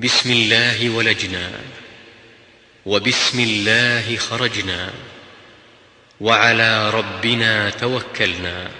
بسم الله ولجنا وبسم الله خرجنا وعلى ربنا توكلنا.